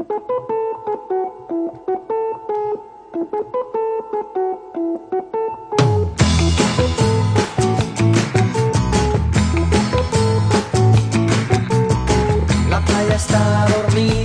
La playa está dormida.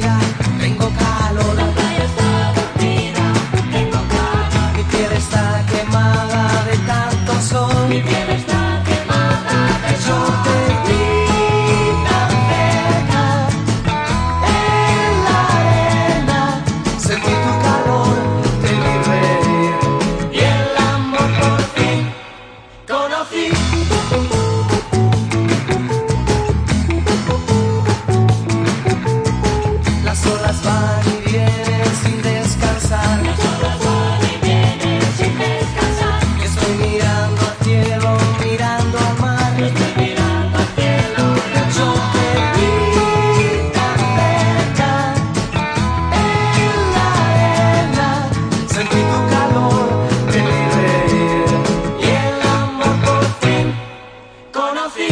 así.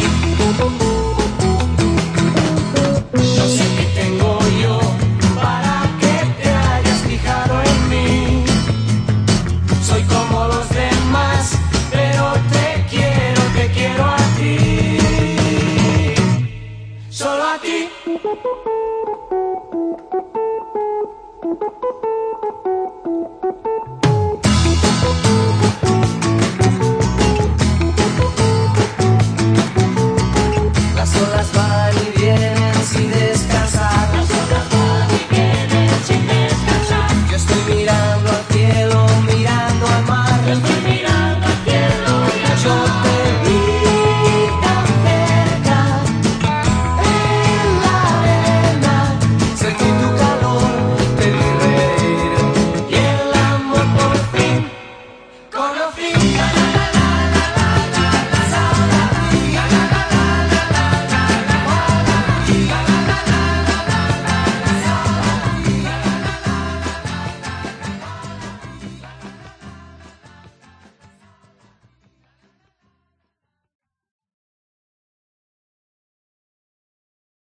No sé qué tengo yo para que te hayas fijado en mí. Soy como los demás, pero te quiero, te quiero a ti. Solo a ti.